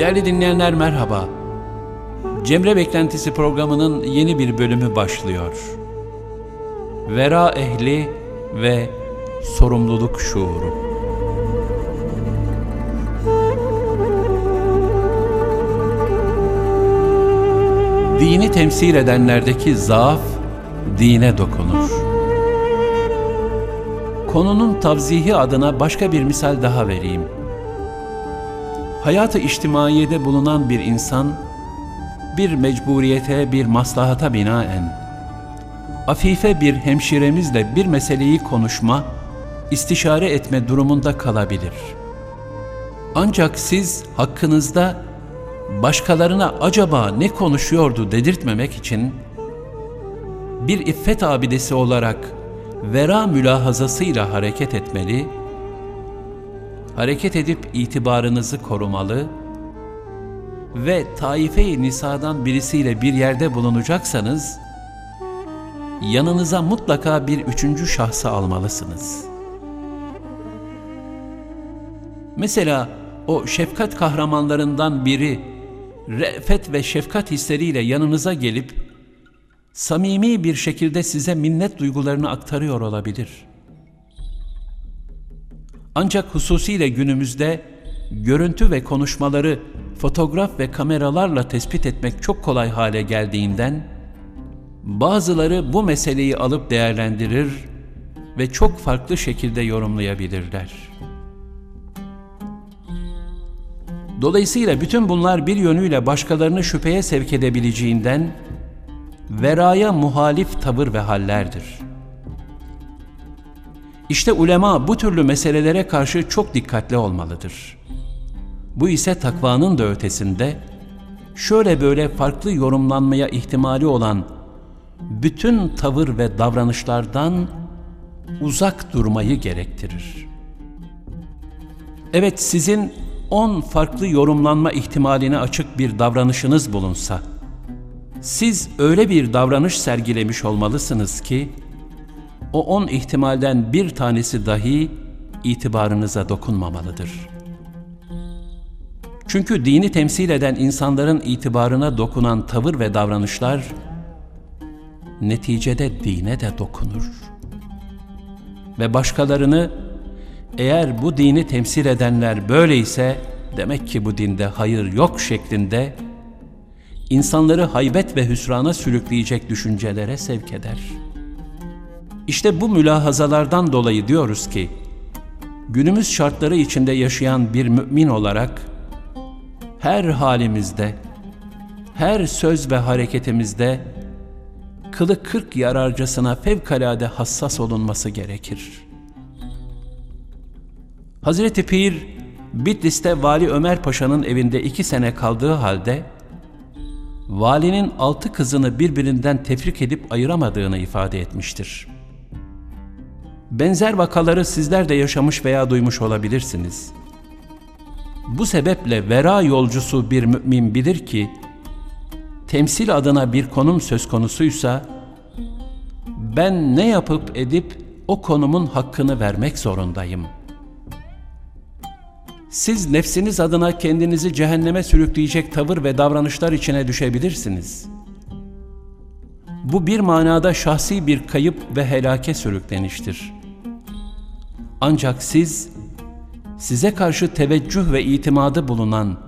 Değerli dinleyenler merhaba. Cemre Beklentisi programının yeni bir bölümü başlıyor. Vera ehli ve sorumluluk şuuru. Dini temsil edenlerdeki zaaf dine dokunur. Konunun tavzihi adına başka bir misal daha vereyim. Hayatı içtimaiyede bulunan bir insan, bir mecburiyete, bir maslahata binaen, afife bir hemşiremizle bir meseleyi konuşma, istişare etme durumunda kalabilir. Ancak siz hakkınızda başkalarına acaba ne konuşuyordu dedirtmemek için, bir iffet abidesi olarak vera mülahazasıyla hareket etmeli, hareket edip itibarınızı korumalı ve taife-i nisadan birisiyle bir yerde bulunacaksanız, yanınıza mutlaka bir üçüncü şahsı almalısınız. Mesela o şefkat kahramanlarından biri, re'fet ve şefkat hisleriyle yanınıza gelip, samimi bir şekilde size minnet duygularını aktarıyor olabilir. Ancak hususiyle günümüzde görüntü ve konuşmaları fotoğraf ve kameralarla tespit etmek çok kolay hale geldiğinden, bazıları bu meseleyi alıp değerlendirir ve çok farklı şekilde yorumlayabilirler. Dolayısıyla bütün bunlar bir yönüyle başkalarını şüpheye sevk edebileceğinden, veraya muhalif tavır ve hallerdir. İşte ulema bu türlü meselelere karşı çok dikkatli olmalıdır. Bu ise takvanın da ötesinde, şöyle böyle farklı yorumlanmaya ihtimali olan bütün tavır ve davranışlardan uzak durmayı gerektirir. Evet sizin on farklı yorumlanma ihtimaline açık bir davranışınız bulunsa, siz öyle bir davranış sergilemiş olmalısınız ki, o on ihtimalden bir tanesi dahi itibarınıza dokunmamalıdır. Çünkü dini temsil eden insanların itibarına dokunan tavır ve davranışlar, neticede dine de dokunur. Ve başkalarını, eğer bu dini temsil edenler böyleyse, demek ki bu dinde hayır yok şeklinde, insanları haybet ve hüsrana sürükleyecek düşüncelere sevk eder. İşte bu mülahazalardan dolayı diyoruz ki, günümüz şartları içinde yaşayan bir mümin olarak, her halimizde, her söz ve hareketimizde, kılı kırk yararcasına fevkalade hassas olunması gerekir. Hazreti Pir, Bitlis'te Vali Ömer Paşa'nın evinde iki sene kaldığı halde, valinin altı kızını birbirinden tefrik edip ayıramadığını ifade etmiştir. Benzer vakaları sizler de yaşamış veya duymuş olabilirsiniz. Bu sebeple vera yolcusu bir mümin bilir ki, temsil adına bir konum söz konusuysa, ben ne yapıp edip o konumun hakkını vermek zorundayım.'' siz nefsiniz adına kendinizi cehenneme sürükleyecek tavır ve davranışlar içine düşebilirsiniz. Bu bir manada şahsi bir kayıp ve helake sürükleniştir. Ancak siz, size karşı teveccüh ve itimadı bulunan,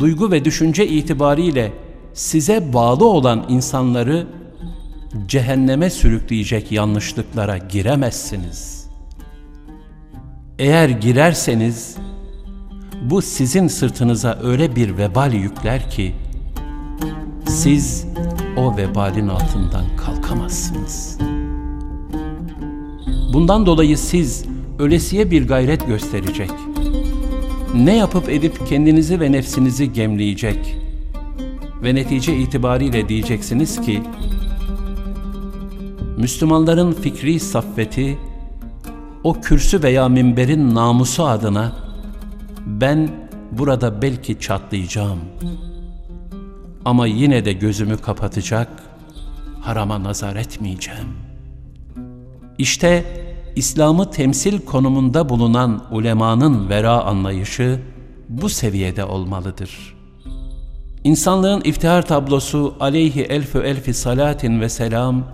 duygu ve düşünce itibariyle size bağlı olan insanları cehenneme sürükleyecek yanlışlıklara giremezsiniz.'' Eğer girerseniz bu sizin sırtınıza öyle bir vebal yükler ki siz o vebalin altından kalkamazsınız. Bundan dolayı siz ölesiye bir gayret gösterecek, ne yapıp edip kendinizi ve nefsinizi gemleyecek ve netice itibariyle diyeceksiniz ki, Müslümanların fikri saffeti o kürsü veya minberin namusu adına ben burada belki çatlayacağım. Ama yine de gözümü kapatacak, harama nazar etmeyeceğim. İşte İslam'ı temsil konumunda bulunan ulemanın vera anlayışı bu seviyede olmalıdır. İnsanlığın iftihar tablosu aleyhi elfü elfi salatin ve selam,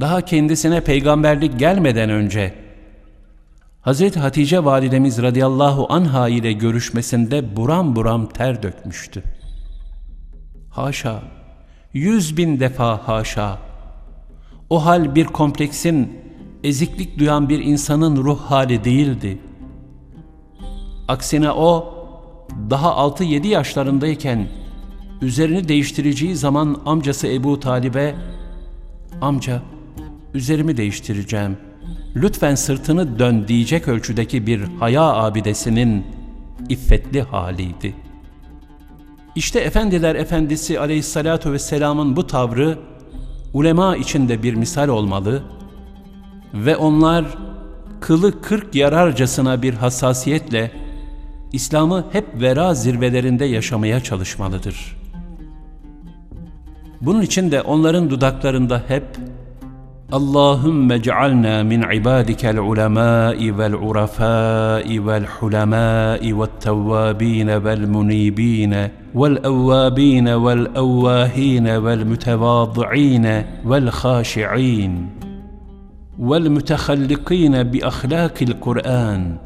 daha kendisine peygamberlik gelmeden önce Hz. Hatice validemiz radıyallahu anha ile görüşmesinde buram buram ter dökmüştü. Haşa, yüz bin defa haşa, o hal bir kompleksin, eziklik duyan bir insanın ruh hali değildi. Aksine o, daha 6-7 yaşlarındayken, üzerini değiştireceği zaman amcası Ebu Talib'e, amca, üzerimi değiştireceğim, lütfen sırtını dön diyecek ölçüdeki bir haya abidesinin iffetli haliydi. İşte Efendiler Efendisi aleyhissalatu vesselamın bu tavrı, ulema içinde bir misal olmalı ve onlar kılı kırk yararcasına bir hassasiyetle İslam'ı hep vera zirvelerinde yaşamaya çalışmalıdır. Bunun için de onların dudaklarında hep اللهم اجعلنا من عبادك العلماء والعرفاء والحلماء والتوابين والمنيبين والأوابين والأواهين والمتواضعين والخاشعين والمتخلقين بأخلاق القرآن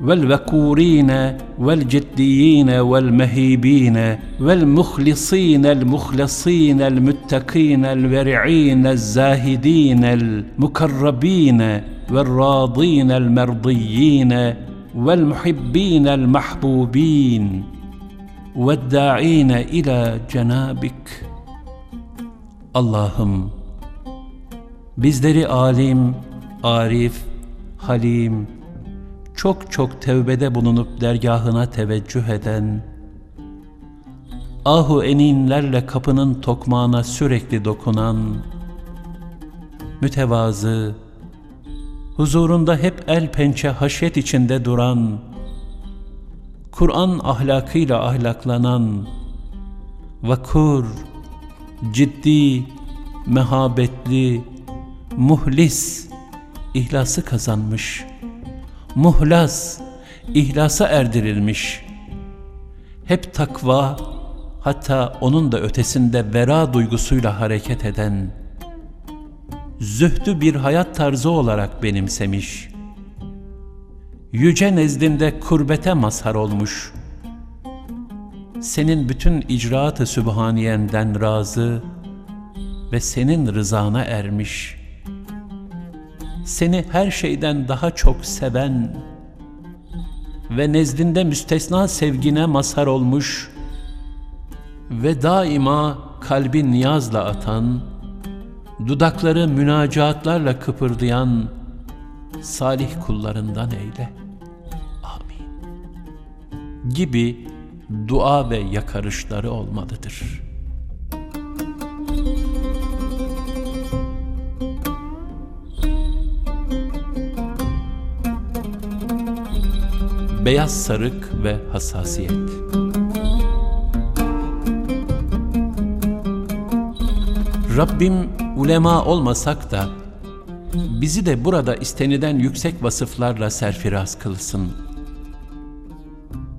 والوكورين والجديين والمهيبين والمخلصين المخلصين المتقين الورعين الزاهدين المكربين والراضين المرضيين والمحبين المحبوبين والداعين إلى جنابك. اللهم bizleri alim, arif, halim, çok çok tevbede bulunup dergahına teveccüh eden, ahu eninlerle kapının tokmağına sürekli dokunan, mütevazı, huzurunda hep el pençe haşyet içinde duran, Kur'an ahlakıyla ahlaklanan, vakur, ciddi, mehabetli, muhlis, ihlası kazanmış.'' Muhlas, ihlasa erdirilmiş, hep takva, hatta onun da ötesinde vera duygusuyla hareket eden, zühdü bir hayat tarzı olarak benimsemiş, yüce nezdinde kurbete mazhar olmuş, senin bütün icraat-ı sübhaniyenden razı ve senin rızana ermiş.'' Seni her şeyden daha çok seven ve nezdinde müstesna sevgine mazhar olmuş ve daima kalbi niyazla atan, dudakları münacatlarla kıpırdayan salih kullarından eyle. Amin. Gibi dua ve yakarışları olmalıdır.'' Beyaz sarık ve hassasiyet. Rabbim ulema olmasak da bizi de burada isteniden yüksek vasıflarla serfiraz kılsın.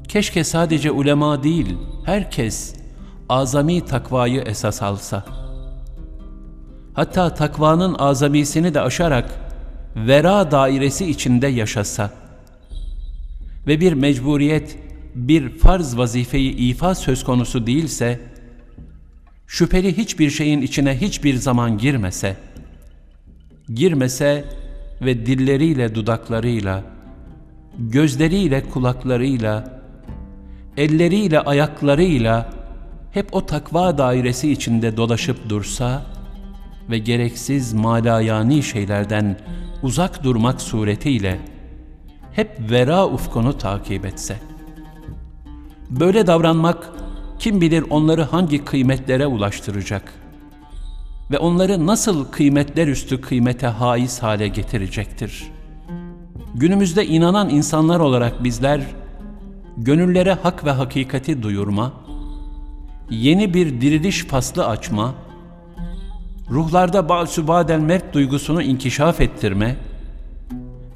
Keşke sadece ulema değil, herkes azami takvayı esas alsa. Hatta takvanın azamisini de aşarak vera dairesi içinde yaşasa ve bir mecburiyet, bir farz vazifeyi ifa söz konusu değilse, şüpheli hiçbir şeyin içine hiçbir zaman girmese, girmese ve dilleriyle dudaklarıyla, gözleriyle kulaklarıyla, elleriyle ayaklarıyla hep o takva dairesi içinde dolaşıp dursa ve gereksiz malayani şeylerden uzak durmak suretiyle hep vera ufkunu takip etse. Böyle davranmak kim bilir onları hangi kıymetlere ulaştıracak ve onları nasıl kıymetler üstü kıymete haiz hale getirecektir. Günümüzde inanan insanlar olarak bizler gönüllere hak ve hakikati duyurma, yeni bir diriliş faslı açma, ruhlarda ba'sü mevt duygusunu inkişaf ettirme,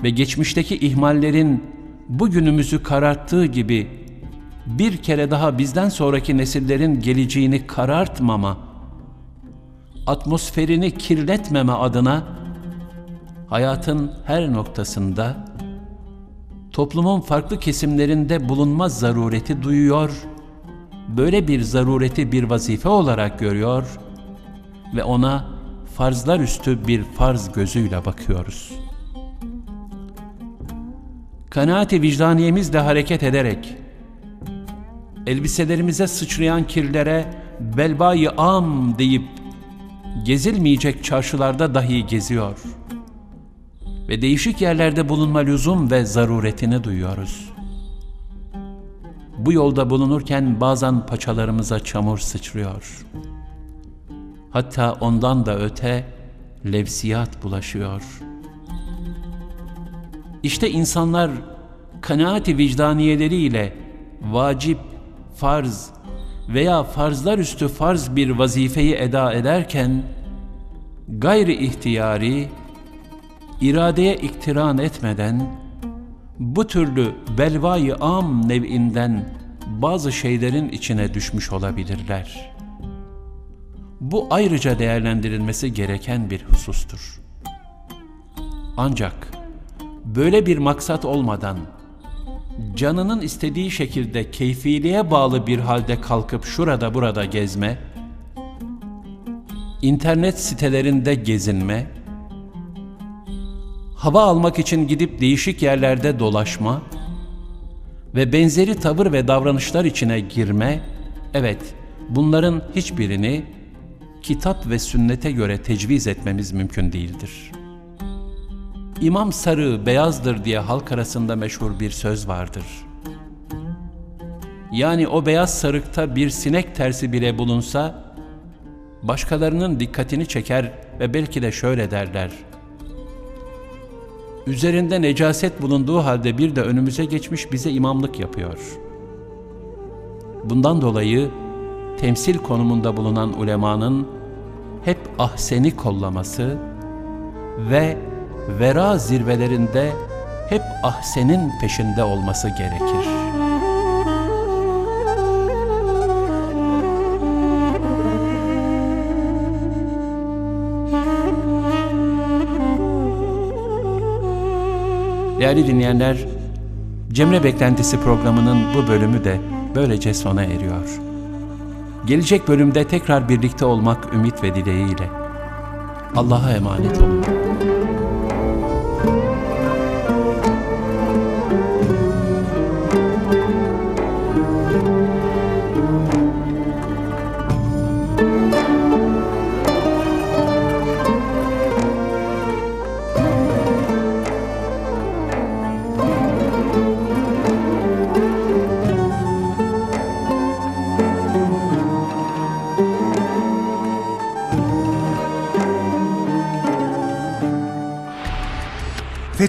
ve geçmişteki ihmallerin bugünümüzü kararttığı gibi bir kere daha bizden sonraki nesillerin geleceğini karartmama, atmosferini kirletmeme adına hayatın her noktasında toplumun farklı kesimlerinde bulunma zarureti duyuyor, böyle bir zarureti bir vazife olarak görüyor ve ona farzlar üstü bir farz gözüyle bakıyoruz. Kanaati vicdaniyemizle hareket ederek, elbiselerimize sıçrayan kirlere belbayı am deyip gezilmeyecek çarşılarda dahi geziyor ve değişik yerlerde bulunma lüzum ve zaruretini duyuyoruz. Bu yolda bulunurken bazen paçalarımıza çamur sıçrıyor. Hatta ondan da öte levsiyat bulaşıyor. İşte insanlar kanaati vicdaniyeleriyle vacip, farz veya farzlar üstü farz bir vazifeyi eda ederken gayri ihtiyari, iradeye iktiran etmeden bu türlü belvayı am nev'inden bazı şeylerin içine düşmüş olabilirler. Bu ayrıca değerlendirilmesi gereken bir husustur. Ancak böyle bir maksat olmadan canının istediği şekilde keyfiliğe bağlı bir halde kalkıp şurada burada gezme, internet sitelerinde gezinme, hava almak için gidip değişik yerlerde dolaşma ve benzeri tavır ve davranışlar içine girme, evet bunların hiçbirini kitap ve sünnete göre tecviz etmemiz mümkün değildir. İmam sarı beyazdır diye halk arasında meşhur bir söz vardır. Yani o beyaz sarıkta bir sinek tersi bile bulunsa, başkalarının dikkatini çeker ve belki de şöyle derler. Üzerinde necaset bulunduğu halde bir de önümüze geçmiş bize imamlık yapıyor. Bundan dolayı temsil konumunda bulunan ulemanın hep ahseni kollaması ve vera zirvelerinde hep ahsenin peşinde olması gerekir. Değerli dinleyenler, Cemre Beklentisi programının bu bölümü de böylece sona eriyor. Gelecek bölümde tekrar birlikte olmak ümit ve dileğiyle. Allah'a emanet olun.